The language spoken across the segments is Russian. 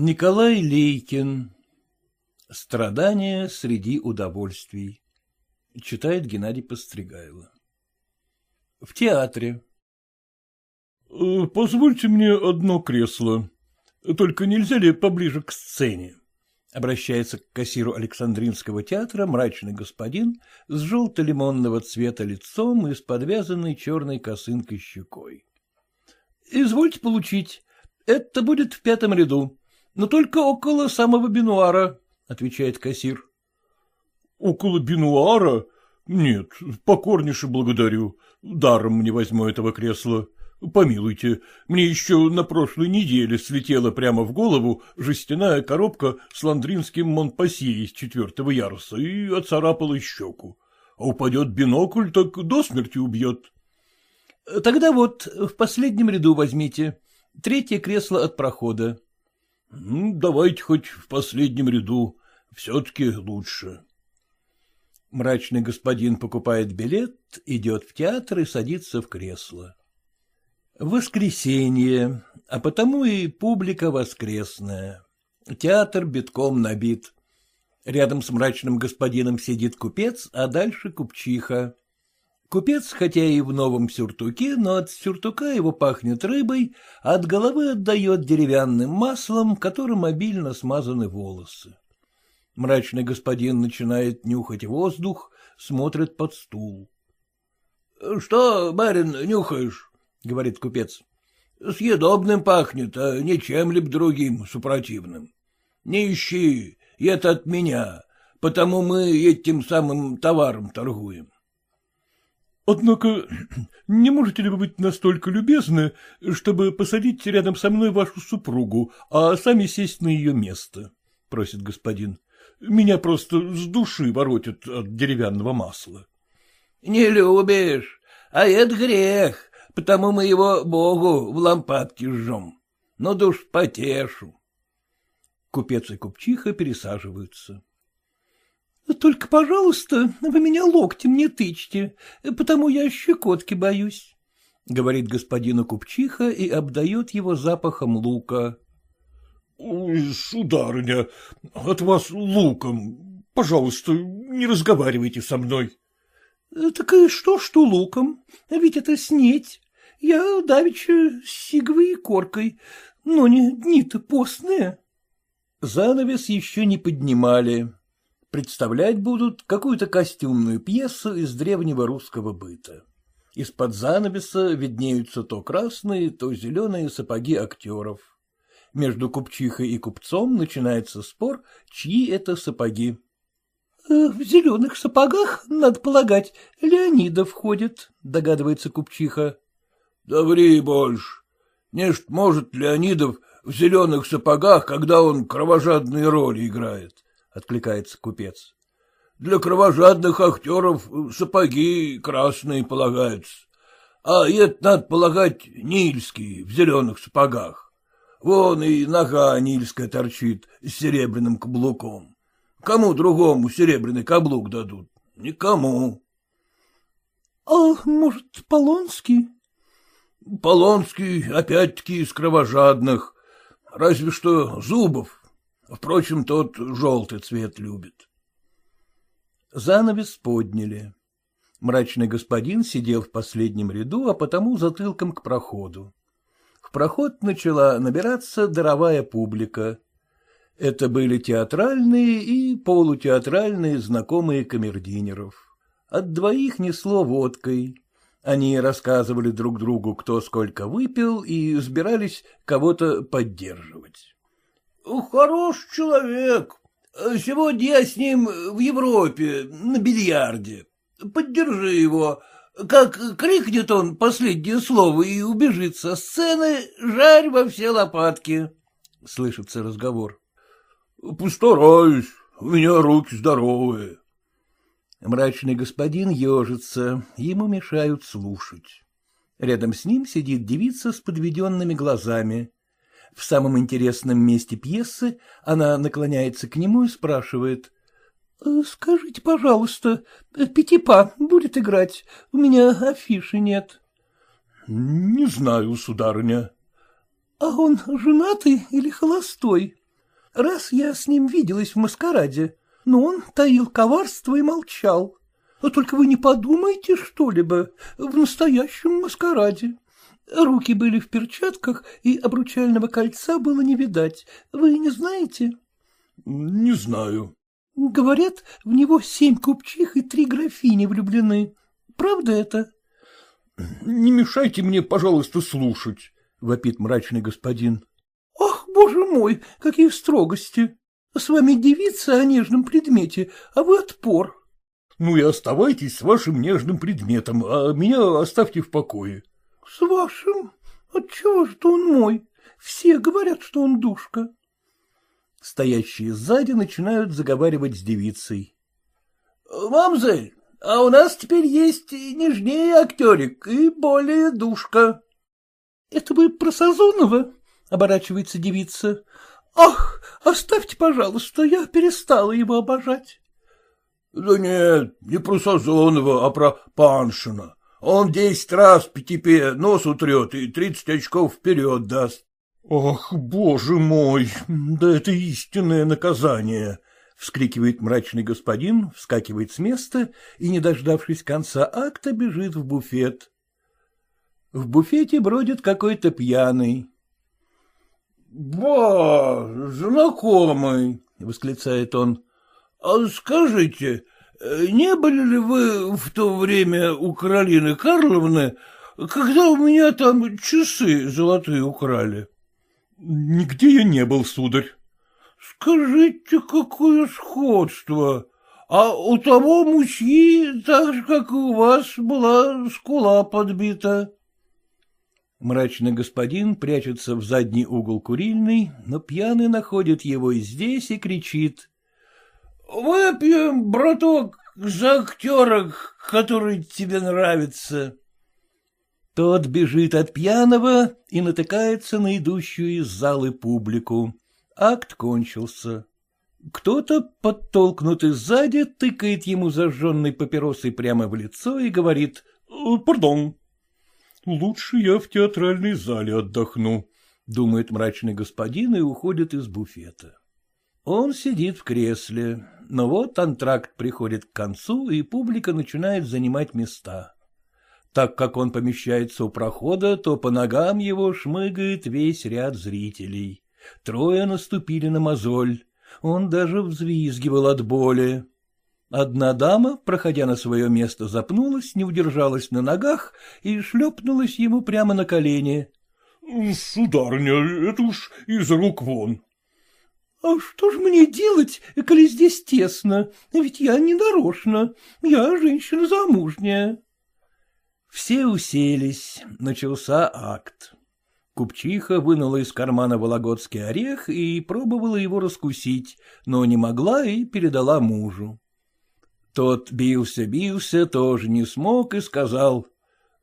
Николай Лейкин. Страдания среди удовольствий. Читает Геннадий Постригайло. В театре. Э, — Позвольте мне одно кресло. Только нельзя ли поближе к сцене? Обращается к кассиру Александринского театра мрачный господин с желто-лимонного цвета лицом и с подвязанной черной косынкой щекой. — Извольте получить. Это будет в пятом ряду, но только около самого бинуара, — отвечает кассир. — Около бинуара? Нет, покорнейше благодарю. Даром не возьму этого кресла. Помилуйте, мне еще на прошлой неделе слетела прямо в голову жестяная коробка с ландринским Монпасье из четвертого яруса и оцарапала щеку. А упадет бинокль, так до смерти убьет. — Тогда вот в последнем ряду возьмите. Третье кресло от прохода. — Давайте хоть в последнем ряду, все-таки лучше. Мрачный господин покупает билет, идет в театр и садится в кресло. Воскресенье, а потому и публика воскресная. Театр битком набит. Рядом с мрачным господином сидит купец, а дальше купчиха. Купец, хотя и в новом сюртуке, но от сюртука его пахнет рыбой, а от головы отдает деревянным маслом, которым обильно смазаны волосы. Мрачный господин начинает нюхать воздух, смотрит под стул. — Что, барин, нюхаешь? — говорит купец. — Съедобным пахнет, а не чем-либо другим, супротивным. Не ищи, это от меня, потому мы этим самым товаром торгуем. — Однако не можете ли вы быть настолько любезны, чтобы посадить рядом со мной вашу супругу, а сами сесть на ее место? — просит господин. — Меня просто с души воротит от деревянного масла. — Не любишь, а это грех потому мы его Богу в лампадке жжем. Ну душ потешу. Купец и купчиха пересаживаются. — Только, пожалуйста, вы меня локтем не тычьте, потому я щекотки боюсь, — говорит господину купчиха и обдает его запахом лука. — Сударыня, от вас луком. Пожалуйста, не разговаривайте со мной. — Так и что, что луком? Ведь это снеть. Я давеча с сиговой коркой, но не дни-то постные. Занавес еще не поднимали. Представлять будут какую-то костюмную пьесу из древнего русского быта. Из-под занавеса виднеются то красные, то зеленые сапоги актеров. Между купчихой и купцом начинается спор, чьи это сапоги. «Э, — В зеленых сапогах, надо полагать, Леонида входит, — догадывается купчиха. Да ври больше. Нечто может Леонидов в зеленых сапогах, когда он кровожадные роли играет, — откликается купец. Для кровожадных актеров сапоги красные полагаются, а это, надо полагать, нильские в зеленых сапогах. Вон и нога нильская торчит с серебряным каблуком. Кому другому серебряный каблук дадут? Никому. — А может, Полонский? Полонский опять-таки из кровожадных, разве что Зубов. Впрочем, тот желтый цвет любит. Занавес подняли. Мрачный господин сидел в последнем ряду, а потому затылком к проходу. В проход начала набираться даровая публика. Это были театральные и полутеатральные знакомые камердинеров. От двоих несло водкой. Они рассказывали друг другу, кто сколько выпил, и сбирались кого-то поддерживать. — Хорош человек. Сегодня я с ним в Европе на бильярде. Поддержи его. Как крикнет он последнее слово и убежит со сцены, жарь во все лопатки. Слышится разговор. — Постараюсь, у меня руки здоровые. Мрачный господин ежится, ему мешают слушать. Рядом с ним сидит девица с подведенными глазами. В самом интересном месте пьесы она наклоняется к нему и спрашивает. «Э, — Скажите, пожалуйста, Пятипа будет играть? У меня афиши нет. — Не знаю, сударыня. — А он женатый или холостой? Раз я с ним виделась в маскараде, но он таил коварство и молчал. Только вы не подумайте что-либо в настоящем маскараде. Руки были в перчатках, и обручального кольца было не видать. Вы не знаете? — Не знаю. — Говорят, в него семь купчих и три графини влюблены. Правда это? — Не мешайте мне, пожалуйста, слушать, — вопит мрачный господин. — Ах, боже мой, какие строгости! С вами девица о нежном предмете, а вы отпор. — Ну и оставайтесь с вашим нежным предметом, а меня оставьте в покое. — С вашим? Отчего же он мой? Все говорят, что он душка. Стоящие сзади начинают заговаривать с девицей. — Мамзель, а у нас теперь есть и нежнее актерик, и более душка. — Это вы про Сазонова? — оборачивается девица. — Ах, оставьте, пожалуйста, я перестала его обожать. — Да нет, не про Сазонова, а про Паншина. Он десять раз в пятипе нос утрет и тридцать очков вперед даст. — Ах, боже мой, да это истинное наказание! — вскрикивает мрачный господин, вскакивает с места и, не дождавшись конца акта, бежит в буфет. В буфете бродит какой-то пьяный. — Ба, знакомый, — восклицает он. — А скажите, не были ли вы в то время у Каролины Карловны, когда у меня там часы золотые украли? — Нигде я не был, сударь. Скажите, какое сходство! А у того мусьи, так же, как и у вас, была скула подбита. Мрачный господин прячется в задний угол курильный, но пьяный находит его и здесь и кричит. — Выпьем, браток, за актера, который тебе нравится. Тот бежит от пьяного и натыкается на идущую из залы публику. Акт кончился. Кто-то, подтолкнутый сзади, тыкает ему зажженной папиросой прямо в лицо и говорит «Э, «Пардон, лучше я в театральной зале отдохну», — думает мрачный господин и уходит из буфета. Он сидит в кресле, но вот антракт приходит к концу, и публика начинает занимать места. Так как он помещается у прохода, то по ногам его шмыгает весь ряд зрителей. Трое наступили на мозоль. Он даже взвизгивал от боли. Одна дама, проходя на свое место, запнулась, не удержалась на ногах и шлепнулась ему прямо на колени. — Сударыня, это уж из рук вон. — А что ж мне делать, коли здесь тесно? Ведь я не нарочно, я женщина замужняя. Все уселись, начался акт. Купчиха вынула из кармана вологодский орех и пробовала его раскусить, но не могла и передала мужу. Тот бился-бился, тоже не смог и сказал.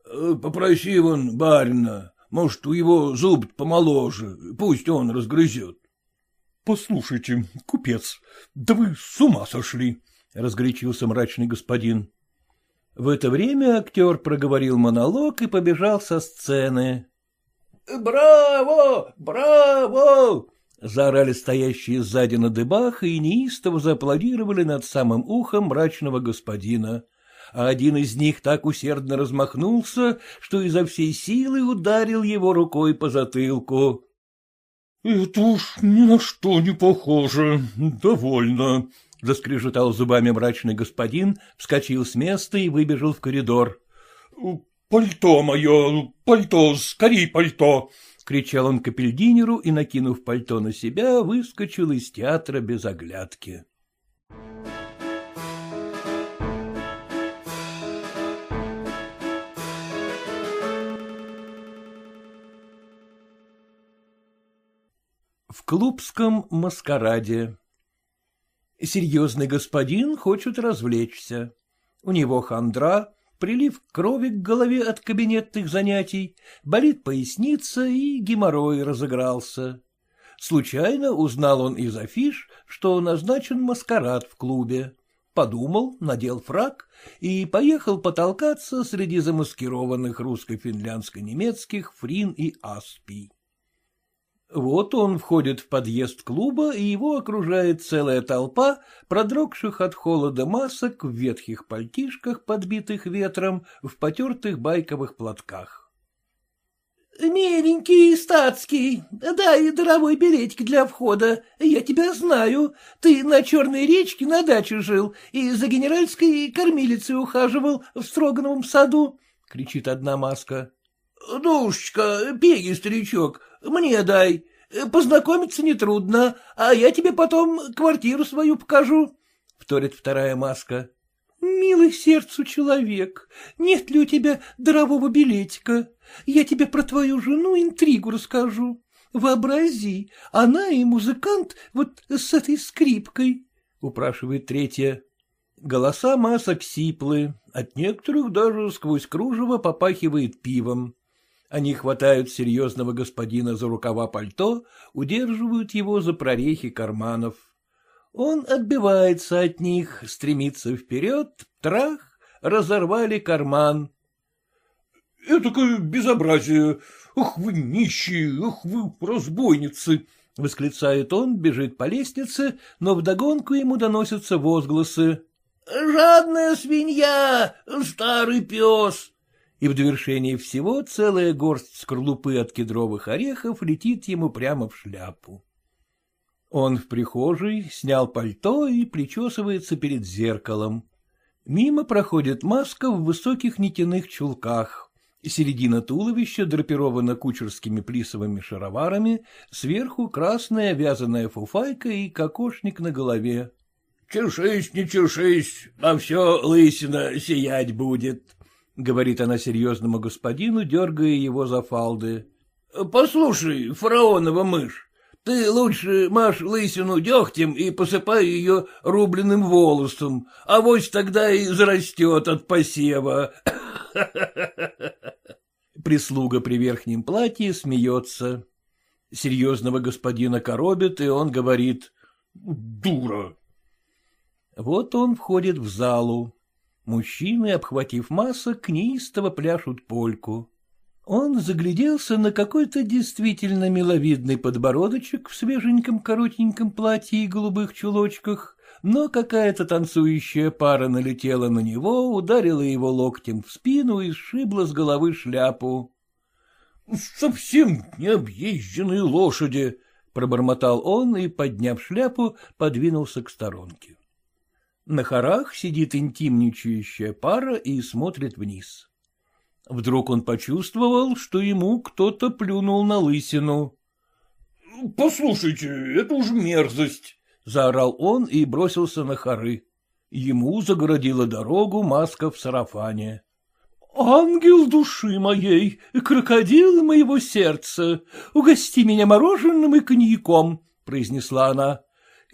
«Э, — Попроси вон барина, может, у его зуб помоложе, пусть он разгрызет. — Послушайте, купец, да вы с ума сошли, — разгорячился мрачный господин. В это время актер проговорил монолог и побежал со сцены. «Браво! Браво!» — заорали стоящие сзади на дыбах и неистово зааплодировали над самым ухом мрачного господина. А один из них так усердно размахнулся, что изо всей силы ударил его рукой по затылку. — Это уж ни на что не похоже. Довольно, — заскрежетал зубами мрачный господин, вскочил с места и выбежал в коридор. — Пальто мое, пальто, скорей пальто! — кричал он капельдинеру и, накинув пальто на себя, выскочил из театра без оглядки. Клубском маскараде Серьезный господин хочет развлечься. У него хандра, прилив крови к голове от кабинетных занятий, болит поясница и геморрой разыгрался. Случайно узнал он из афиш, что назначен маскарад в клубе. Подумал, надел фраг и поехал потолкаться среди замаскированных русско-финляндско-немецких фрин и аспий. Вот он входит в подъезд клуба, и его окружает целая толпа продрогших от холода масок в ветхих пальтишках, подбитых ветром, в потертых байковых платках. — Миленький, статский, дай даровой билетик для входа. Я тебя знаю. Ты на Черной речке на даче жил и за генеральской кормилицей ухаживал в Строгановом саду, — кричит одна маска. — Душечка, пеги, старичок, мне дай. Познакомиться нетрудно, а я тебе потом квартиру свою покажу, — вторит вторая маска. — Милый сердцу человек, нет ли у тебя дарового билетика? Я тебе про твою жену интригу расскажу. Вообрази, она и музыкант вот с этой скрипкой, — упрашивает третья. Голоса масок сиплы, от некоторых даже сквозь кружево попахивает пивом. Они хватают серьезного господина за рукава пальто, удерживают его за прорехи карманов. Он отбивается от них, стремится вперед, трах, разорвали карман. — Этакое безобразие! Ах вы нищие, ах вы разбойницы! — восклицает он, бежит по лестнице, но вдогонку ему доносятся возгласы. — Жадная свинья, старый пес! И в довершении всего целая горсть скорлупы от кедровых орехов летит ему прямо в шляпу. Он в прихожей снял пальто и причесывается перед зеркалом. Мимо проходит маска в высоких нитяных чулках. Середина туловища драпирована кучерскими плисовыми шароварами, сверху красная вязаная фуфайка и кокошник на голове. — Чешись, не чешись, а все лысина сиять будет, — говорит она серьезному господину, дергая его за фалды. — Послушай, фараонова мышь, ты лучше маш лысину дегтем и посыпай ее рубленым волосом, а вось тогда и зарастет от посева. Прислуга при верхнем платье смеется. Серьезного господина коробит, и он говорит «Дура». Вот он входит в залу. Мужчины, обхватив масок, неистово пляшут польку. Он загляделся на какой-то действительно миловидный подбородочек в свеженьком коротеньком платье и голубых чулочках, но какая-то танцующая пара налетела на него, ударила его локтем в спину и сшибла с головы шляпу. — Совсем необъезженные лошади! — пробормотал он и, подняв шляпу, подвинулся к сторонке. На хорах сидит интимничающая пара и смотрит вниз. Вдруг он почувствовал, что ему кто-то плюнул на лысину. — Послушайте, это уж мерзость! — заорал он и бросился на хоры. Ему загородила дорогу маска в сарафане. — Ангел души моей, крокодил моего сердца, угости меня мороженым и коньяком, — произнесла она.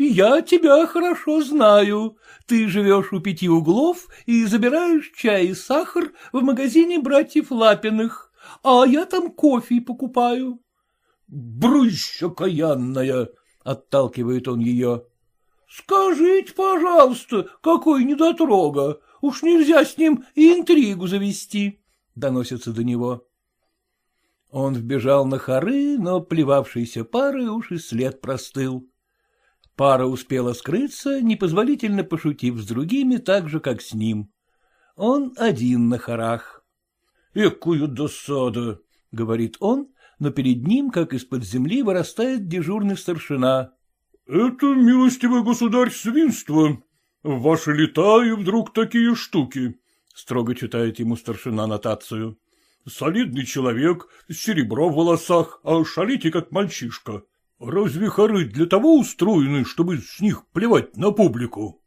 Я тебя хорошо знаю. Ты живешь у пяти углов и забираешь чай и сахар в магазине братьев Лапиных, а я там кофе покупаю. — Брыщ окаянная! — отталкивает он ее. — Скажите, пожалуйста, какой недотрога, уж нельзя с ним и интригу завести, — доносится до него. Он вбежал на хоры, но плевавшийся пары уж и след простыл. Пара успела скрыться, непозволительно пошутив с другими так же, как с ним. Он один на хорах. — Экую досада! — говорит он, но перед ним, как из-под земли, вырастает дежурный старшина. — Это, милостивый государь, свинство. Ваши лета и вдруг такие штуки, — строго читает ему старшина нотацию. — Солидный человек, серебро в волосах, а шалите, как мальчишка. Разве хоры для того устроены, чтобы с них плевать на публику?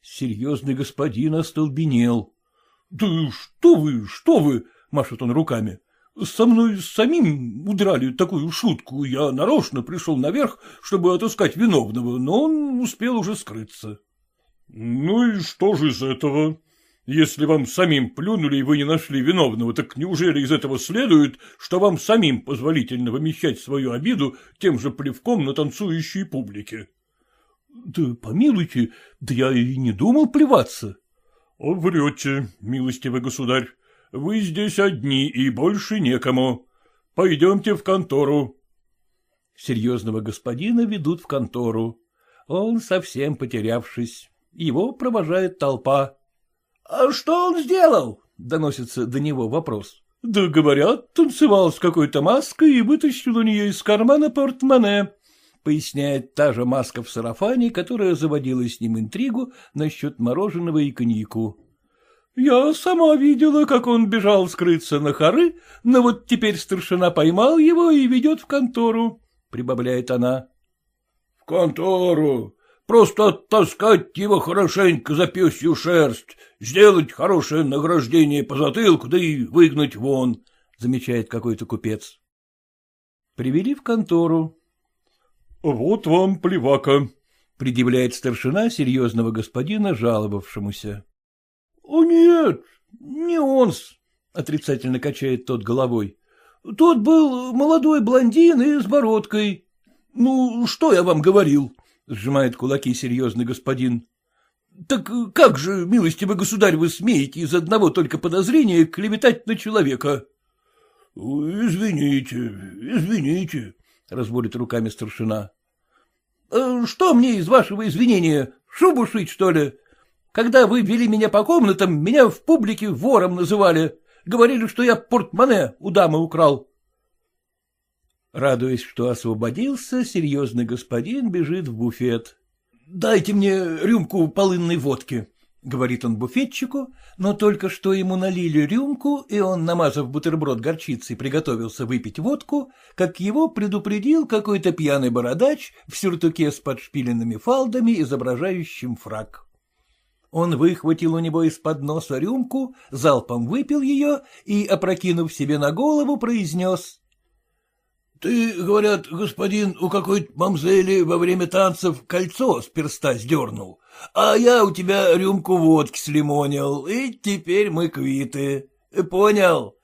Серьезный господин остолбенел. — Да что вы, что вы, — машет он руками. — Со мной самим удрали такую шутку. Я нарочно пришел наверх, чтобы отыскать виновного, но он успел уже скрыться. — Ну и что же из этого? Если вам самим плюнули и вы не нашли виновного, так неужели из этого следует, что вам самим позволительно вымещать свою обиду тем же плевком на танцующей публике? — Да помилуйте, да я и не думал плеваться. — Врете, милостивый государь. Вы здесь одни и больше некому. Пойдемте в контору. Серьезного господина ведут в контору. Он совсем потерявшись. Его провожает толпа. — А что он сделал? — доносится до него вопрос. — Да, говорят, танцевал с какой-то маской и вытащил у нее из кармана портмоне, — поясняет та же маска в сарафане, которая заводила с ним интригу насчет мороженого и коньяку. Я сама видела, как он бежал скрыться на хоры, но вот теперь старшина поймал его и ведет в контору, — прибавляет она. — В контору? Просто оттаскать его хорошенько за пёсью шерсть, сделать хорошее награждение по затылку, да и выгнать вон, — замечает какой-то купец. Привели в контору. — Вот вам плевака, — предъявляет старшина серьезного господина, жаловавшемуся. — О, нет, не он-с, — отрицательно качает тот головой. — Тот был молодой блондин и с бородкой. — Ну, что я вам говорил? — сжимает кулаки серьезный господин. — Так как же, милостивый государь, вы смеете из одного только подозрения клеветать на человека? — Извините, извините, — разводит руками старшина. — Что мне из вашего извинения? Шубу шить, что ли? Когда вы вели меня по комнатам, меня в публике вором называли. Говорили, что я портмоне у дамы украл. Радуясь, что освободился, серьезный господин бежит в буфет. — Дайте мне рюмку полынной водки, — говорит он буфетчику, но только что ему налили рюмку, и он, намазав бутерброд горчицей, приготовился выпить водку, как его предупредил какой-то пьяный бородач в сюртуке с подшпиленными фалдами, изображающим фраг. Он выхватил у него из-под носа рюмку, залпом выпил ее и, опрокинув себе на голову, произнес. — Ты, говорят, господин, у какой-то мамзели во время танцев кольцо с перста сдернул, а я у тебя рюмку водки слимонил, и теперь мы квиты. Понял?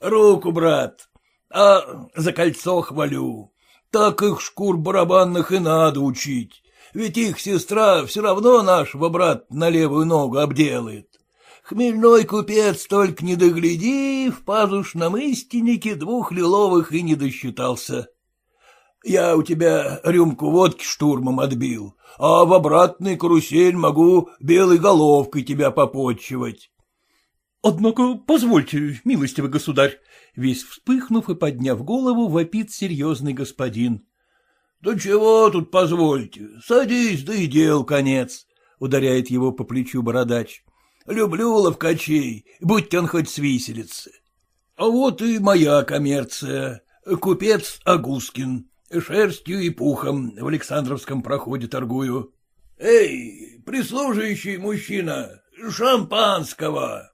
Руку, брат. А за кольцо хвалю. Так их шкур барабанных и надо учить ведь их сестра все равно нашего брата на левую ногу обделает. Хмельной купец только не догляди, в пазушном истиннике двух лиловых и не досчитался. Я у тебя рюмку водки штурмом отбил, а в обратный карусель могу белой головкой тебя попотчевать. — Однако позвольте, милостивый государь, весь вспыхнув и подняв голову, вопит серьезный господин. Да чего тут позвольте, садись, да и дел конец, — ударяет его по плечу бородач. Люблю ловкачей, будь он хоть с виселицы. А вот и моя коммерция, купец Агускин, шерстью и пухом в Александровском проходе торгую. Эй, прислуживающий мужчина, шампанского!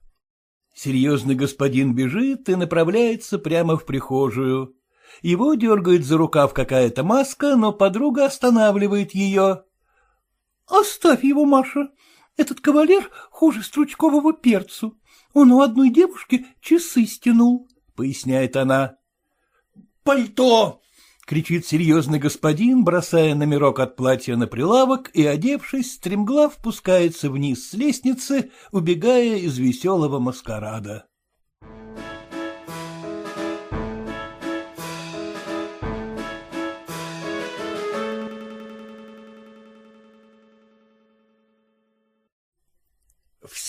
Серьезный господин бежит и направляется прямо в прихожую. Его дергает за рукав какая-то маска, но подруга останавливает ее. — Оставь его, Маша. Этот кавалер хуже стручкового перцу. Он у одной девушки часы стянул, — поясняет она. — Пальто! — кричит серьезный господин, бросая номерок от платья на прилавок и, одевшись, стремглав спускается вниз с лестницы, убегая из веселого маскарада.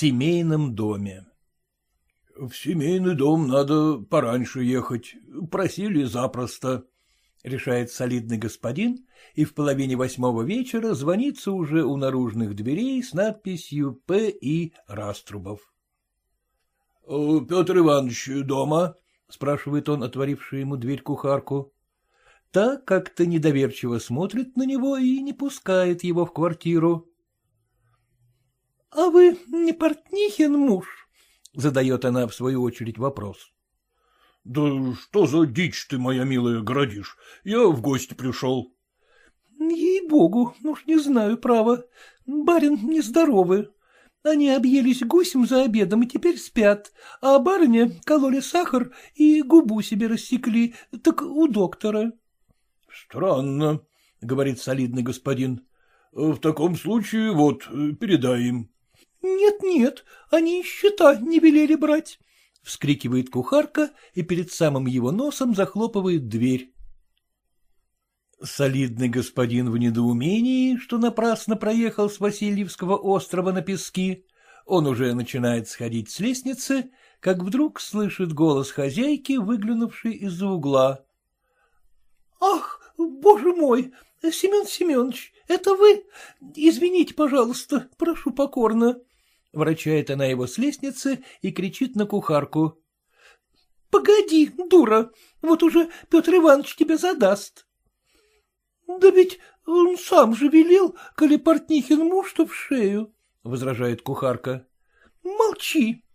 Семейном доме. — В семейный дом надо пораньше ехать. Просили запросто, — решает солидный господин, и в половине восьмого вечера звонится уже у наружных дверей с надписью «П. И. Раструбов». — Петр Иванович дома? — спрашивает он, отворивший ему дверь кухарку. Та как-то недоверчиво смотрит на него и не пускает его в квартиру. — А вы не Портнихин муж? — задает она в свою очередь вопрос. — Да что за дичь ты, моя милая, городишь? Я в гости пришел. — Ей-богу, уж не знаю, право. Барин нездоровый. Они объелись гусем за обедом и теперь спят, а барыня кололи сахар и губу себе рассекли, так у доктора. — Странно, — говорит солидный господин. — В таком случае вот, передай им. Нет, — Нет-нет, они счета не велели брать, — вскрикивает кухарка и перед самым его носом захлопывает дверь. Солидный господин в недоумении, что напрасно проехал с Васильевского острова на пески, он уже начинает сходить с лестницы, как вдруг слышит голос хозяйки, выглянувшей из-за угла. — Ах, боже мой, Семен Семенович, это вы? Извините, пожалуйста, прошу покорно. Врачает она его с лестницы и кричит на кухарку. — Погоди, дура, вот уже Петр Иванович тебя задаст. — Да ведь он сам же велел, коли Портнихин муж, то в шею, — возражает кухарка. — Молчи.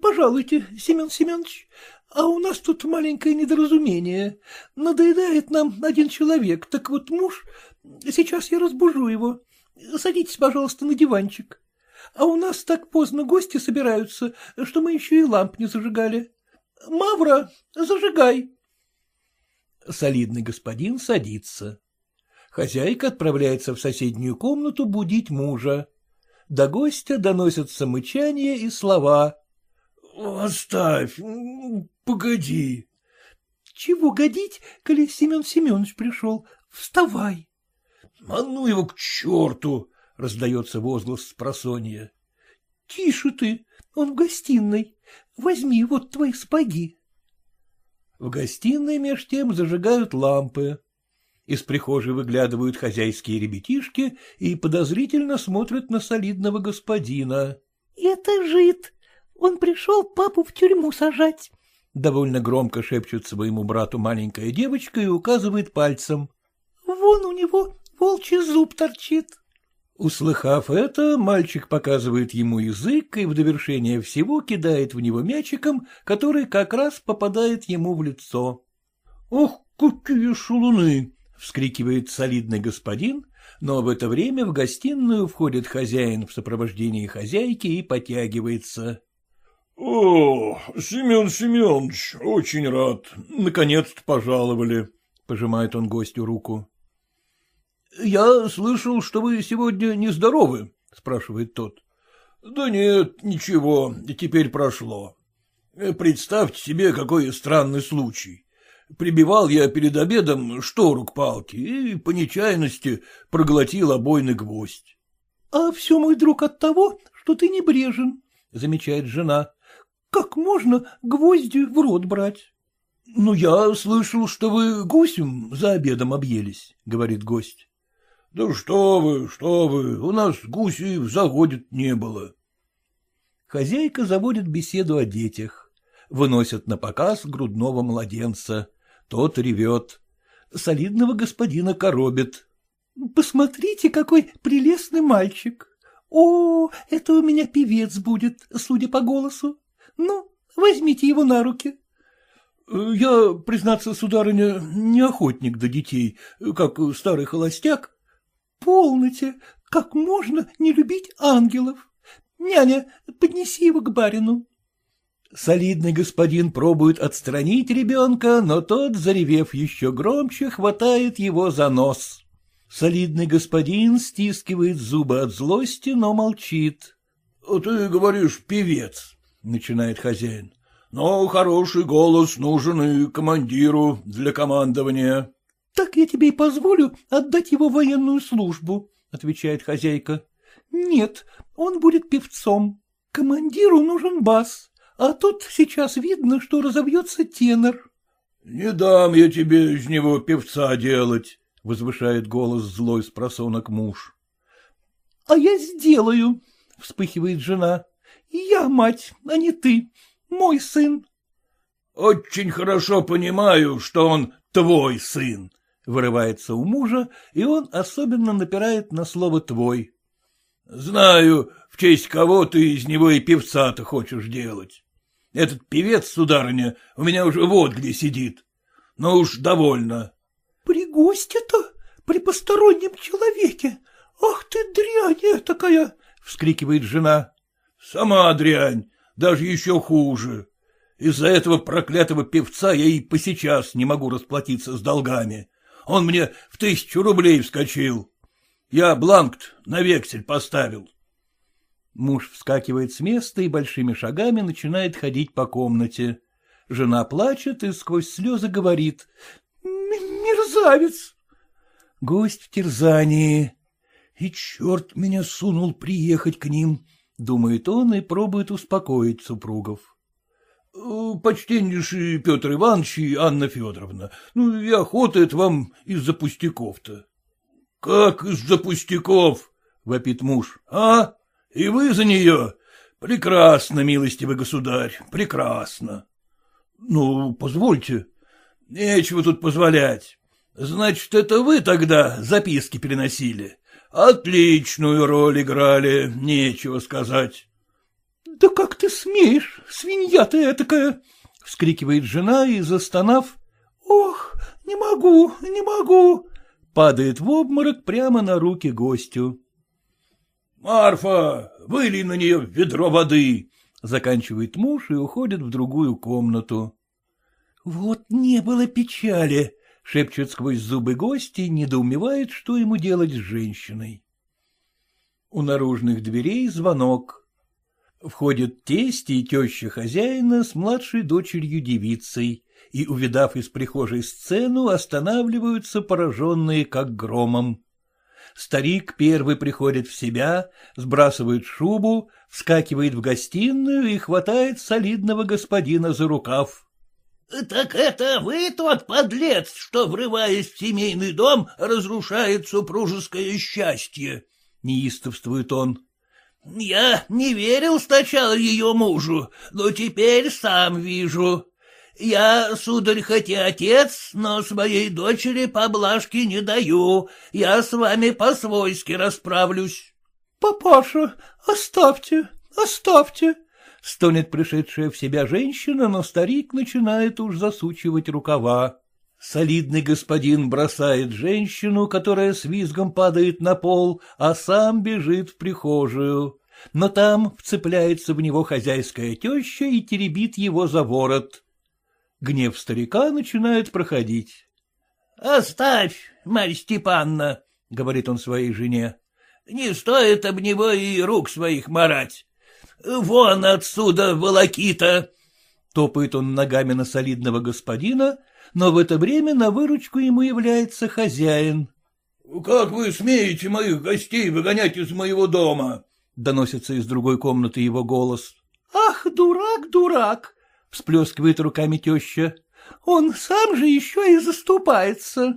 Пожалуйте, Семен Семенович, а у нас тут маленькое недоразумение. Надоедает нам один человек, так вот муж... Сейчас я разбужу его. Садитесь, пожалуйста, на диванчик. А у нас так поздно гости собираются, что мы еще и ламп не зажигали. Мавра, зажигай. Солидный господин садится. Хозяйка отправляется в соседнюю комнату будить мужа. До гостя доносятся мычания и слова. — Оставь, погоди. — Чего годить, коли Семен Семенович пришел? Вставай. — А ну его к черту! — раздается возглас с просонья. — Тише ты, он в гостиной. Возьми вот твои спаги. В гостиной меж тем зажигают лампы. Из прихожей выглядывают хозяйские ребятишки и подозрительно смотрят на солидного господина. — Это жид. Он пришел папу в тюрьму сажать. Довольно громко шепчет своему брату маленькая девочка и указывает пальцем. — Вон у него волчий зуб торчит. Услыхав это, мальчик показывает ему язык и в довершение всего кидает в него мячиком, который как раз попадает ему в лицо. — Ох, какие шалуны! — вскрикивает солидный господин, но в это время в гостиную входит хозяин в сопровождении хозяйки и потягивается. — О, Семен Семенович, очень рад. Наконец-то пожаловали, — пожимает он гостю руку. — Я слышал, что вы сегодня нездоровы, — спрашивает тот. — Да нет, ничего, теперь прошло. Представьте себе, какой странный случай. Прибивал я перед обедом штору к палке и по нечаянности проглотил обойный гвоздь. — А все, мой друг, от того, что ты небрежен, — замечает жена. — Как можно гвозди в рот брать? — Ну, я слышал, что вы гусем за обедом объелись, — говорит гость. — Да что вы, что вы, у нас гусей в загоде не было. Хозяйка заводит беседу о детях. Выносят на показ грудного младенца. Тот ревет. Солидного господина коробит. — Посмотрите, какой прелестный мальчик. О, это у меня певец будет, судя по голосу. Ну, возьмите его на руки. — Я, признаться, сударыня, не охотник до детей, как старый холостяк. — Полноте, как можно не любить ангелов? Няня, поднеси его к барину. Солидный господин пробует отстранить ребенка, но тот, заревев еще громче, хватает его за нос. Солидный господин стискивает зубы от злости, но молчит. — Ты говоришь, певец, — начинает хозяин. — Но хороший голос нужен и командиру для командования. — Так я тебе и позволю отдать его военную службу, — отвечает хозяйка. — Нет, он будет певцом. Командиру нужен бас. А тут сейчас видно, что разобьется тенор. — Не дам я тебе из него певца делать, — возвышает голос злой с просонок муж. — А я сделаю, — вспыхивает жена. — Я мать, а не ты, мой сын. — Очень хорошо понимаю, что он твой сын, — вырывается у мужа, и он особенно напирает на слово «твой». — Знаю, в честь кого ты из него и певца-то хочешь делать. Этот певец, сударыня, у меня уже вот где сидит. Но уж довольно. — При госте-то? При постороннем человеке? Ах ты дрянь такая! — вскрикивает жена. — Сама дрянь, даже еще хуже. Из-за этого проклятого певца я и по сейчас не могу расплатиться с долгами. Он мне в тысячу рублей вскочил. Я бланк на вексель поставил. Муж вскакивает с места и большими шагами начинает ходить по комнате. Жена плачет и сквозь слезы говорит. — Мерзавец! Гость в терзании. И черт меня сунул приехать к ним, — думает он и пробует успокоить супругов. Почтеннейший Петр Иванович и Анна Федоровна, ну и охота это вам из-за пустяков-то. — Как из-за пустяков? — вопит муж. — А? И вы за нее? Прекрасно, милостивый государь, прекрасно. — Ну, позвольте. — Нечего тут позволять. Значит, это вы тогда записки переносили? Отличную роль играли, нечего сказать. — Да как ты смеешь, свинья ты этакая! — вскрикивает жена и, застонав, — Ох, не могу, не могу! падает в обморок прямо на руки гостю. — Марфа, вылей на нее ведро воды! — заканчивает муж и уходит в другую комнату. — Вот не было печали! — шепчет сквозь зубы гости, недоумевает, что ему делать с женщиной. У наружных дверей звонок. Входят тесть и теща хозяина с младшей дочерью девицей и, увидав из прихожей сцену, останавливаются пораженные как громом. Старик первый приходит в себя, сбрасывает шубу, вскакивает в гостиную и хватает солидного господина за рукав. — Так это вы тот подлец, что, врываясь в семейный дом, разрушает супружеское счастье? — неистовствует он. Я не верил сначала ее мужу, но теперь сам вижу. Я, сударь, хоть и отец, но своей дочери поблажки не даю. Я с вами по-свойски расправлюсь. — Папаша, оставьте, оставьте, — стонет пришедшая в себя женщина, но старик начинает уж засучивать рукава. Солидный господин бросает женщину, которая с визгом падает на пол, а сам бежит в прихожую. Но там вцепляется в него хозяйская теща и теребит его за ворот. Гнев старика начинает проходить. — Оставь, Марья Степановна, — говорит он своей жене. — Не стоит об него и рук своих марать. Вон отсюда, волокита! Топает он ногами на солидного господина, но в это время на выручку ему является хозяин. — Как вы смеете моих гостей выгонять из моего дома? — доносится из другой комнаты его голос. — Ах, дурак, дурак! — всплескивает руками теща. — Он сам же еще и заступается.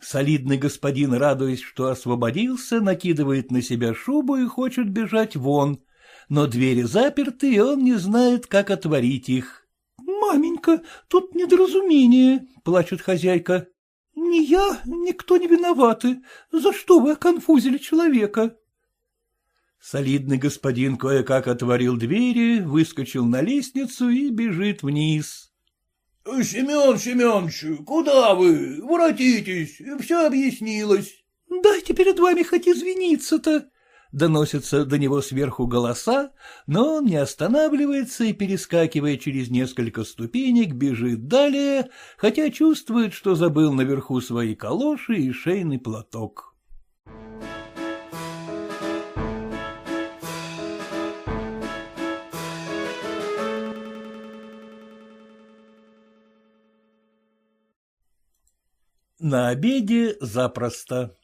Солидный господин, радуясь, что освободился, накидывает на себя шубу и хочет бежать вон, но двери заперты, и он не знает, как отворить их. Маменька, тут недоразумение, — плачет хозяйка. — Ни я, никто не виноваты. За что вы оконфузили человека? Солидный господин кое-как отворил двери, выскочил на лестницу и бежит вниз. — Семен Семенович, куда вы? Воротитесь, все объяснилось. — Дайте перед вами хоть извиниться-то, доносятся до него сверху голоса, но он не останавливается и, перескакивая через несколько ступенек, бежит далее, хотя чувствует, что забыл наверху свои калоши и шейный платок. На обеде запросто.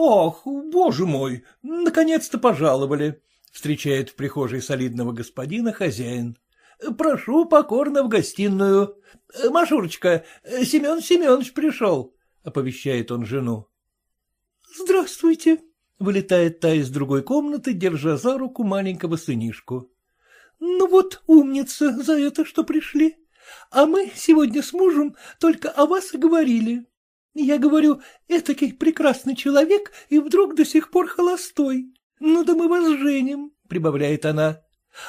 «Ох, боже мой, наконец-то пожаловали!» — встречает в прихожей солидного господина хозяин. «Прошу покорно в гостиную. Машурочка, Семен Семенович пришел», — оповещает он жену. «Здравствуйте», — вылетает та из другой комнаты, держа за руку маленького сынишку. «Ну вот умница за это, что пришли. А мы сегодня с мужем только о вас и говорили. Я говорю, этакий прекрасный человек и вдруг до сих пор холостой. Ну да мы вас женим, — прибавляет она.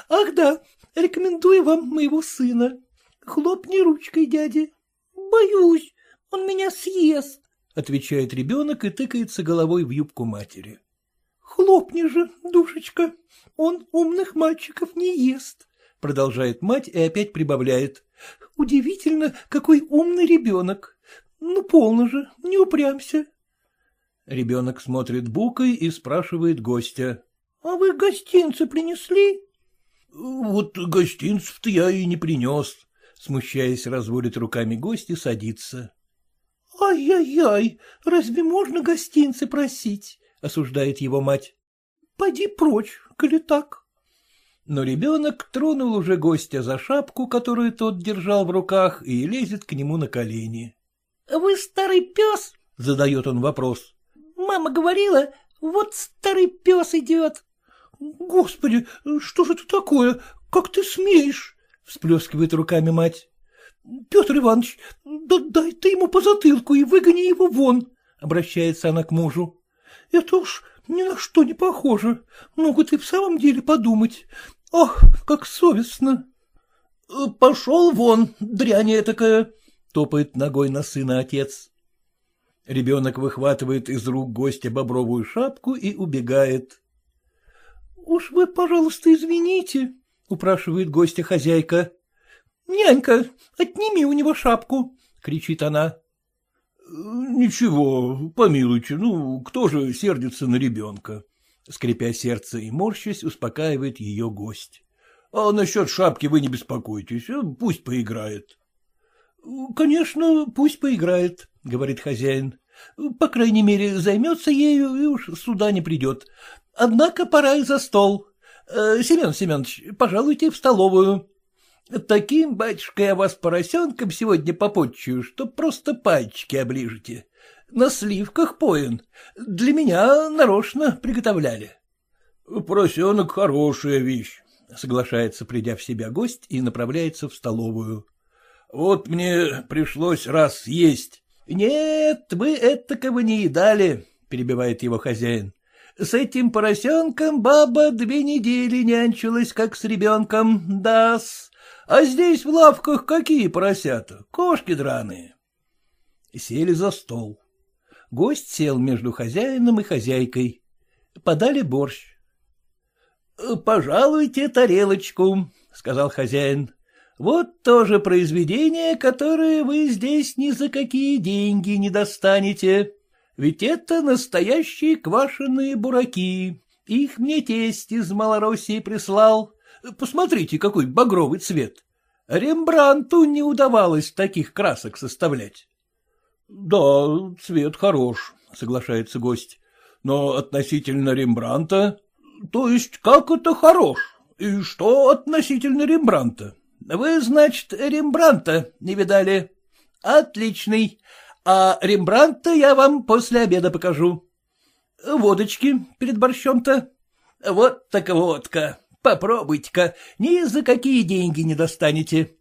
Ах да, рекомендую вам моего сына. Хлопни ручкой, дяди. Боюсь, он меня съест, — отвечает ребенок и тыкается головой в юбку матери. Хлопни же, душечка, он умных мальчиков не ест, — продолжает мать и опять прибавляет. Удивительно, какой умный ребенок. Ну, полно же, не упрямься. Ребенок смотрит букой и спрашивает гостя. — А вы гостинцы принесли? — Вот гостинцев-то я и не принес. Смущаясь, разводит руками гость и садится. —— Ай-яй-яй, разве можно гостинцы просить? — осуждает его мать. — Поди прочь, коли так. Но ребенок тронул уже гостя за шапку, которую тот держал в руках, и лезет к нему на колени. — Вы старый пес? — задает он вопрос. — Мама говорила, вот старый пес идет. — Господи, что же это такое? Как ты смеешь? — всплескивает руками мать. — Петр Иванович, да дай ты ему по затылку и выгони его вон, — обращается она к мужу. — Это уж ни на что не похоже. Могут и в самом деле подумать. Ах, как совестно! — Пошел вон, дрянь такая! — топает ногой на сына отец. Ребенок выхватывает из рук гостя бобровую шапку и убегает. — Уж вы, пожалуйста, извините, — упрашивает гостя хозяйка. — Нянька, отними у него шапку, — кричит она. — Ничего, помилуйте, ну, кто же сердится на ребенка? Скрипя сердце и морщась, успокаивает ее гость. — А насчет шапки вы не беспокойтесь, пусть поиграет. — Конечно, пусть поиграет, — говорит хозяин. — По крайней мере, займется ею и уж сюда не придет. Однако пора и за стол. Э, Семен Семенович, пожалуйте в столовую. Таким, батюшка, я вас поросенком сегодня попотчую, что просто пальчики оближете на сливках поин. Для меня нарочно приготовляли. — Поросенок — хорошая вещь, — соглашается, придя в себя гость, и направляется в столовую. — Вот мне пришлось раз есть. — Нет, вы этакого не едали, — перебивает его хозяин. — С этим поросенком баба две недели нянчилась, как с ребенком, дас. А здесь в лавках какие поросята? Кошки драные. Сели за стол. Гость сел между хозяином и хозяйкой. Подали борщ. «Э, — Пожалуйте тарелочку, — сказал хозяин. — Вот тоже произведение, которое вы здесь ни за какие деньги не достанете. Ведь это настоящие квашеные бураки. Их мне тесть из Малороссии прислал. Посмотрите, какой багровый цвет. Рембранту не удавалось таких красок составлять. — Да, цвет хорош, — соглашается гость. — Но относительно Рембранта... — То есть как это хорош? И что относительно Рембранта? Вы, значит, Рембранта не видали? Отличный. А Рембранта я вам после обеда покажу. Водочки перед борщом-то. Вот так водка. Попробуйте-ка, ни за какие деньги не достанете.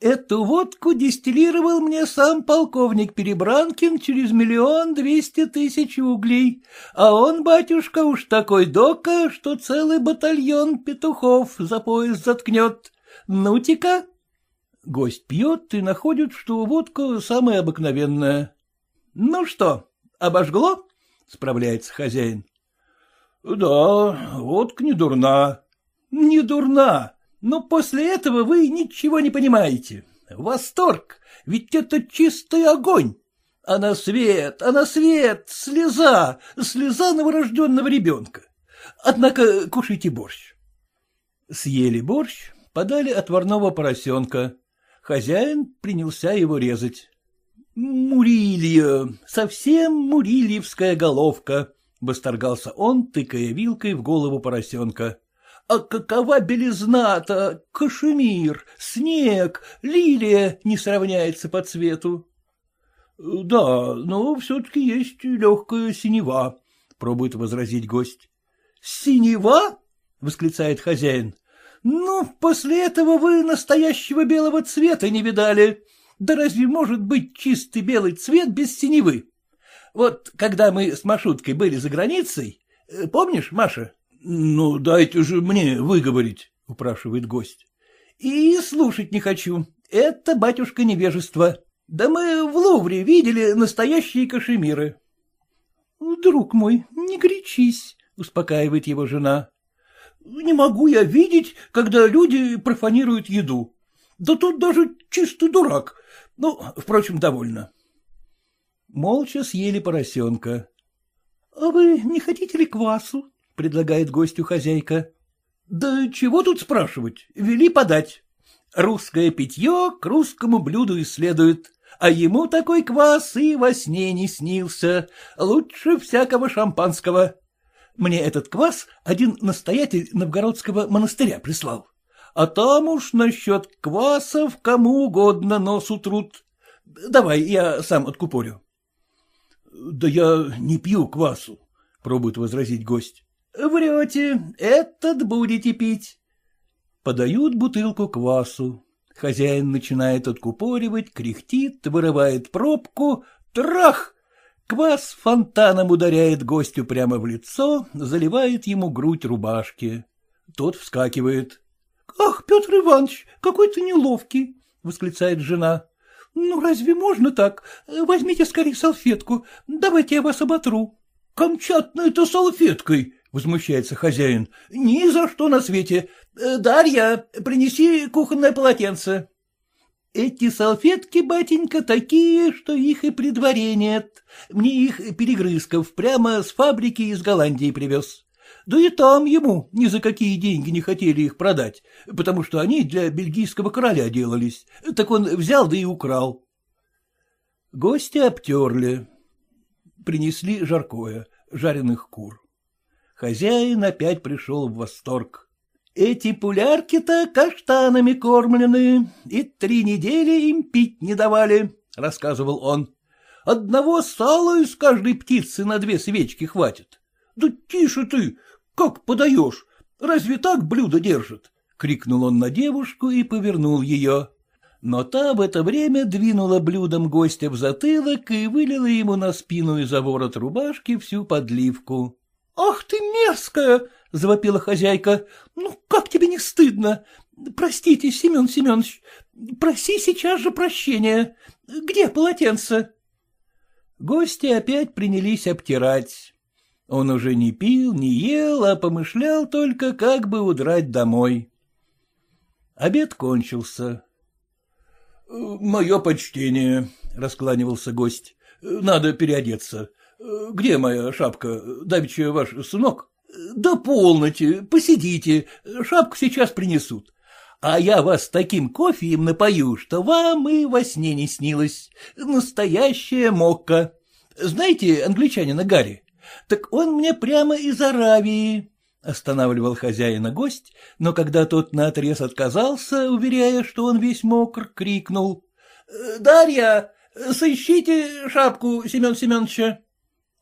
Эту водку дистиллировал мне сам полковник Перебранкин через миллион двести тысяч углей, а он, батюшка, уж такой дока, что целый батальон петухов за пояс заткнет. Ну-ка. Гость пьет и находит, что водка самая обыкновенная. — Ну что, обожгло? — справляется хозяин. — Да, водка не дурна. — Не дурна. Но после этого вы ничего не понимаете. Восторг, ведь это чистый огонь. А на свет, а на свет, слеза, слеза новорожденного ребенка. Однако кушайте борщ. Съели борщ, подали отварного поросенка. Хозяин принялся его резать. Мурилья, совсем мурильевская головка, — восторгался он, тыкая вилкой в голову поросенка. А какова белизна-то, кашемир, снег, лилия не сравняется по цвету. — Да, но все-таки есть легкая синева, — пробует возразить гость. — Синева? — восклицает хозяин. — Ну, после этого вы настоящего белого цвета не видали. Да разве может быть чистый белый цвет без синевы? Вот когда мы с Машуткой были за границей, э, помнишь, Маша? — Ну, дайте же мне выговорить, — упрашивает гость. — И слушать не хочу. Это, батюшка, невежество. Да мы в Лувре видели настоящие кашемиры. — Друг мой, не горячись, — успокаивает его жена. — Не могу я видеть, когда люди профанируют еду. Да тут даже чистый дурак. Ну, впрочем, довольно. Молча съели поросенка. — А вы не хотите ли квасу? предлагает гостю хозяйка. — Да чего тут спрашивать? Вели подать. Русское питье к русскому блюду исследует. а ему такой квас и во сне не снился, лучше всякого шампанского. Мне этот квас один настоятель новгородского монастыря прислал. А там уж насчет квасов кому угодно нос утрут. Давай, я сам откупорю. — Да я не пью квасу, — пробует возразить гость. — Врете, этот будете пить. Подают бутылку квасу. Хозяин начинает откупоривать, кряхтит, вырывает пробку. Трах! Квас фонтаном ударяет гостю прямо в лицо, заливает ему грудь рубашки. Тот вскакивает. — Ах, Петр Иванович, какой ты неловкий! — восклицает жена. — Ну, разве можно так? Возьмите скорее салфетку, давайте я вас оботру. — Камчатной-то салфеткой! — возмущается хозяин. — Ни за что на свете. Дарья, принеси кухонное полотенце. Эти салфетки, батенька, такие, что их и при дворе нет. Мне их Перегрызков прямо с фабрики из Голландии привез. Да и там ему ни за какие деньги не хотели их продать, потому что они для бельгийского короля делались. Так он взял да и украл. Гости обтерли. Принесли жаркое, жареных кур. Хозяин опять пришел в восторг. Эти пулярки-то каштанами кормлены, и три недели им пить не давали, — рассказывал он. Одного сала из каждой птицы на две свечки хватит. Да тише ты, как подаешь? Разве так блюдо держит? — крикнул он на девушку и повернул ее. Но та в это время двинула блюдом гостя в затылок и вылила ему на спину и за ворот рубашки всю подливку. — Ах ты мерзкая! — завопила хозяйка. — Ну, как тебе не стыдно? Простите, Семен Семенович, проси сейчас же прощения. Где полотенце? Гости опять принялись обтирать. Он уже не пил, не ел, а помышлял только, как бы удрать домой. Обед кончился. — Мое почтение, — раскланивался гость. — Надо переодеться. Где моя шапка? Давеча ваш сынок? — Да полноте, посидите, шапку сейчас принесут. А я вас таким кофеем напою, что вам и во сне не снилось. Настоящая мокка. Знаете англичанина Гарри? Так он мне прямо из Аравии. Останавливал хозяина гость, но когда тот наотрез отказался, уверяя, что он весь мокр, крикнул. «Э, — Дарья, сыщите шапку Семен Семеновича. —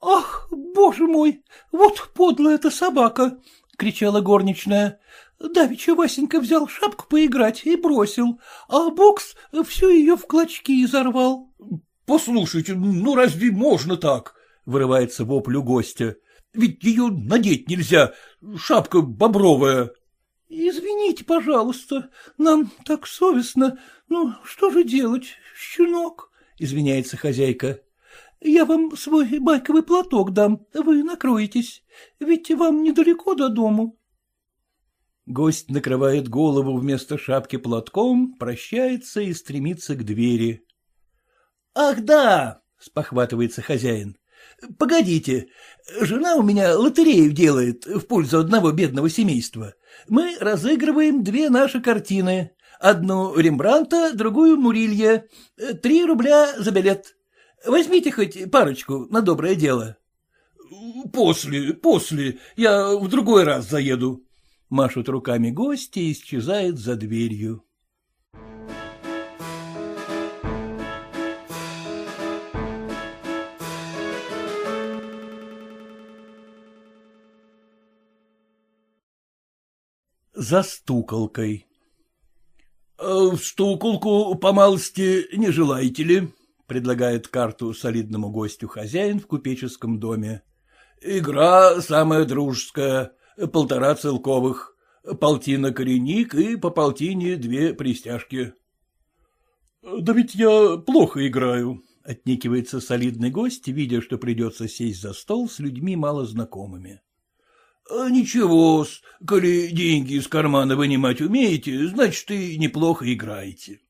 Ах, боже мой, вот подлая эта собака! — кричала горничная. — Давеча Васенька взял шапку поиграть и бросил, а бокс всю ее в клочки изорвал. — Послушайте, ну разве можно так? — вырывается вопль у гостя. — Ведь ее надеть нельзя, шапка бобровая. — Извините, пожалуйста, нам так совестно. Ну, что же делать, щенок? — извиняется хозяйка. — Я вам свой байковый платок дам, вы накроетесь, ведь вам недалеко до дому. Гость накрывает голову вместо шапки платком, прощается и стремится к двери. — Ах, да! — спохватывается хозяин. — Погодите, жена у меня лотерею делает в пользу одного бедного семейства. Мы разыгрываем две наши картины. Одну Рембранта, другую Мурилья. Три рубля за билет. Возьмите хоть парочку на доброе дело. — После, после, я в другой раз заеду. Машут руками гости и исчезает за дверью. За стуколкой. — В стуколку по малости не желаете ли? — предлагает карту солидному гостю хозяин в купеческом доме. — Игра самая дружеская, полтора целковых, полтина коренник и по полтине две пристяжки. — Да ведь я плохо играю, — отнекивается солидный гость, видя, что придется сесть за стол с людьми малознакомыми. — Ничего-с, коли деньги из кармана вынимать умеете, значит, и неплохо играете.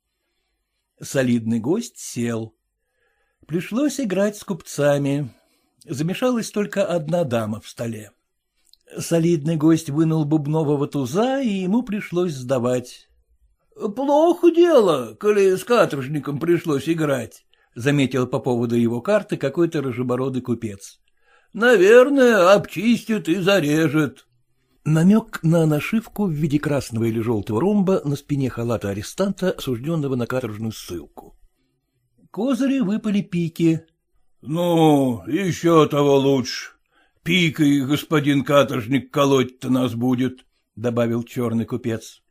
Солидный гость сел. Пришлось играть с купцами. Замешалась только одна дама в столе. Солидный гость вынул бубнового туза, и ему пришлось сдавать. — Плохо дело, коли с каторжником пришлось играть, заметил по поводу его карты какой-то рыжебородый купец. — Наверное, обчистит и зарежет. Намек на нашивку в виде красного или желтого ромба на спине халата арестанта, осужденного на каторжную ссылку. Козыри выпали пики. — Ну, еще того лучше. Пикой господин каторжник колоть-то нас будет, — добавил черный купец.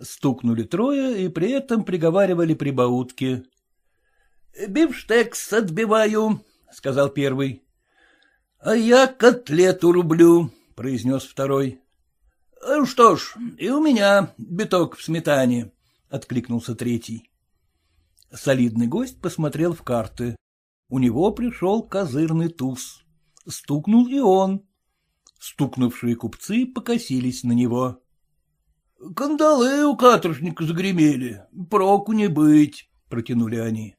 Стукнули трое и при этом приговаривали прибаутки. — Бифштекс отбиваю, — сказал первый. — А я котлету рублю, — произнес второй. — Что ж, и у меня биток в сметане, — откликнулся третий. Солидный гость посмотрел в карты. У него пришел козырный туз. Стукнул и он. Стукнувшие купцы покосились на него. — Кандалы у каторжника загремели, проку не быть, — протянули они.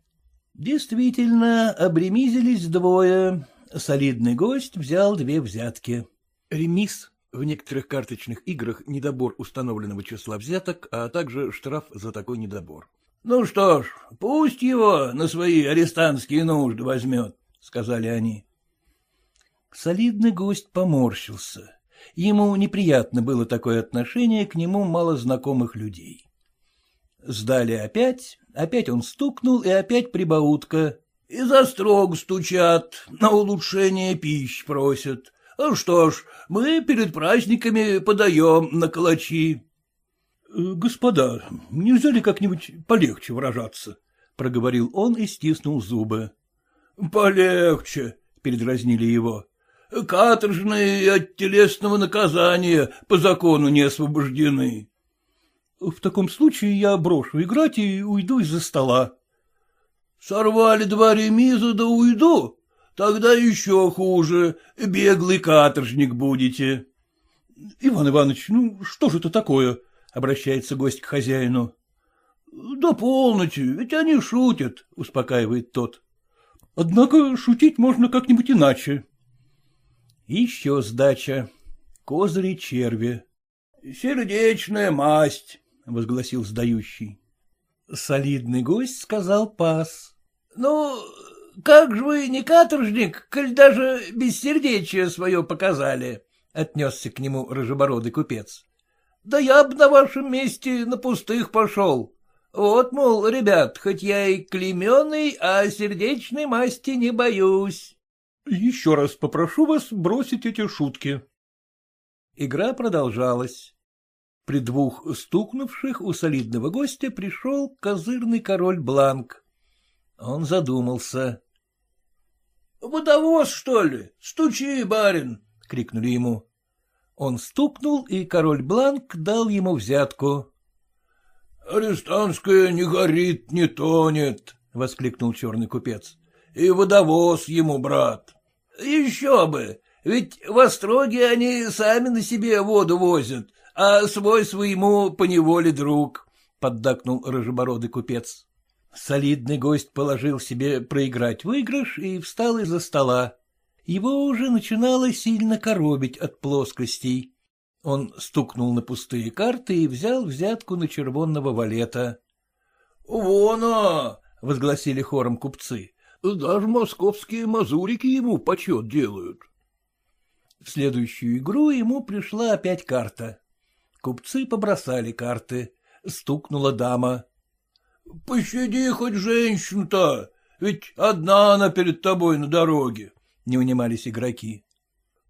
Действительно, обремизились двое. Солидный гость взял две взятки. Ремиз в некоторых карточных играх недобор установленного числа взяток, а также штраф за такой недобор. — Ну что ж, пусть его на свои арестантские нужды возьмет, — сказали они. Солидный гость поморщился. Ему неприятно было такое отношение к нему малознакомых людей. Сдали опять, опять он стукнул, и опять прибаутка. — И за строг стучат, на улучшение пищ просят. А что ж, мы перед праздниками подаем на калачи. — Господа, нельзя ли как-нибудь полегче выражаться? — проговорил он и стиснул зубы. — Полегче, — передразнили его. — Каторжные от телесного наказания по закону не освобождены. — В таком случае я брошу играть и уйду из-за стола. — Сорвали два ремиза да уйду? Тогда еще хуже, беглый каторжник будете. — Иван Иванович, ну что же это такое? — обращается гость к хозяину. — Да полноте, ведь они шутят, — успокаивает тот. — Однако шутить можно как-нибудь иначе. Еще сдача. Козыри черви. — Сердечная масть, — возгласил сдающий. Солидный гость сказал пас. — Ну, как же вы не каторжник, коль даже бессердечие свое показали? — отнесся к нему рыжебородый купец. — Да я б на вашем месте на пустых пошел. Вот, мол, ребят, хоть я и клеменный, а сердечной масти не боюсь. — Еще раз попрошу вас бросить эти шутки. Игра продолжалась. При двух стукнувших у солидного гостя пришел козырный король Бланк. Он задумался. — Водовоз, что ли? Стучи, барин! — крикнули ему. Он стукнул, и король Бланк дал ему взятку. — Арестантская не горит, не тонет, — воскликнул черный купец. — И водовоз ему, брат. — Еще бы, ведь в Остроге они сами на себе воду возят, а свой своему поневоле друг, — поддакнул рыжебородый купец. Солидный гость положил себе проиграть выигрыш и встал из-за стола. Его уже начинало сильно коробить от плоскостей. Он стукнул на пустые карты и взял взятку на червонного валета. — Вон, — возгласили хором купцы, — даже московские мазурики ему почет делают. В следующую игру ему пришла опять карта. Купцы побросали карты. Стукнула дама. — Пощади хоть женщину-то, ведь одна она перед тобой на дороге, — не унимались игроки.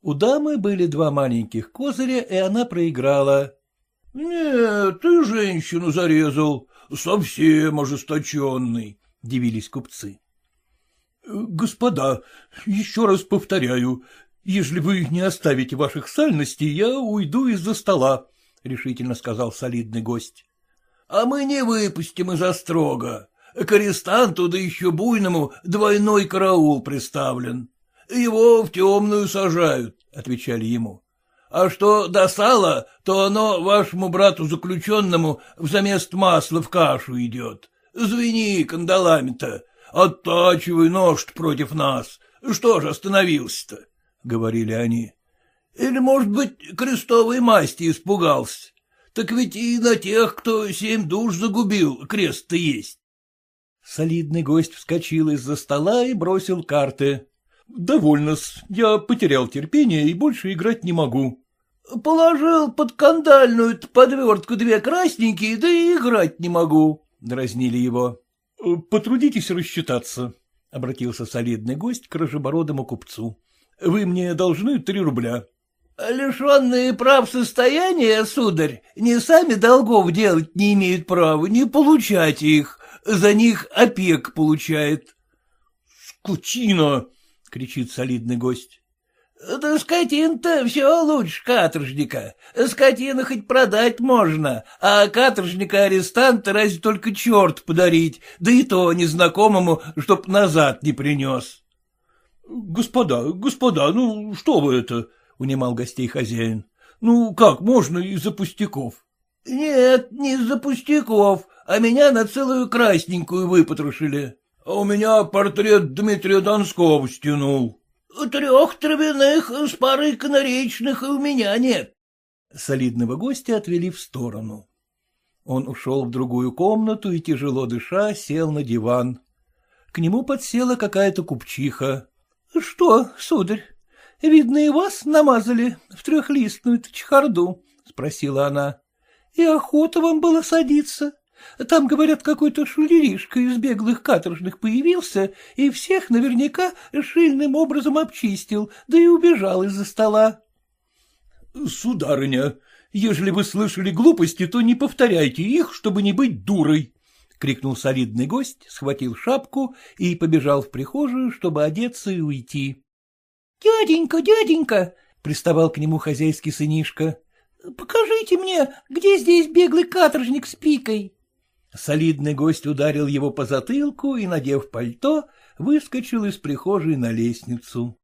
У дамы были два маленьких козыря, и она проиграла. — Нет, ты женщину зарезал, совсем ожесточенный, — дивились купцы. — Господа, еще раз повторяю, ежели вы не оставите ваших сальностей, я уйду из-за стола, — решительно сказал солидный гость. А мы не выпустим из острога. К арестанту, да еще буйному, двойной караул приставлен. Его в темную сажают, — отвечали ему. А что до то оно вашему брату-заключенному взамест масла в кашу идет. Звени кандалами-то, оттачивай нож против нас. Что же остановился-то? — говорили они. Или, может быть, крестовой масти испугался? Так ведь и на тех, кто семь душ загубил, крест-то есть. Солидный гость вскочил из-за стола и бросил карты. — Довольно-с, я потерял терпение и больше играть не могу. — Положил под кандальную подвертку две красненькие, да и играть не могу, — дразнили его. — Потрудитесь рассчитаться, — обратился солидный гость к рожебородому купцу. — Вы мне должны три рубля. — Лишенные прав состояния, сударь, не сами долгов делать не имеют права, не получать их, за них опек получает. — Скотина! — кричит солидный гость. — Да скотин-то все лучше каторжника. Скотину хоть продать можно, а каторжника-арестанта разве только черт подарить, да и то незнакомому, чтоб назад не принес. — Господа, господа, ну что вы это? — унимал гостей хозяин. — Ну, как можно из-за пустяков? — Нет, не из-за пустяков, а меня на целую красненькую выпотрошили. — А у меня портрет Дмитрия Донского стянул. — Трех травяных с парой канаречных и у меня нет. Солидного гостя отвели в сторону. Он ушел в другую комнату и, тяжело дыша, сел на диван. К нему подсела какая-то купчиха. — Что, сударь, видно, и вас намазали в трехлистную чехарду? — спросила она. — И охота вам было садиться. Там, говорят, какой-то шулеришка из беглых каторжных появился и всех наверняка шильным образом обчистил, да и убежал из-за стола. — Сударыня, ежели вы слышали глупости, то не повторяйте их, чтобы не быть дурой, — крикнул солидный гость, схватил шапку и побежал в прихожую, чтобы одеться и уйти. — Дяденька, дяденька! — приставал к нему хозяйский сынишка. — Покажите мне, где здесь беглый каторжник с пикой. Солидный гость ударил его по затылку и, надев пальто, выскочил из прихожей на лестницу.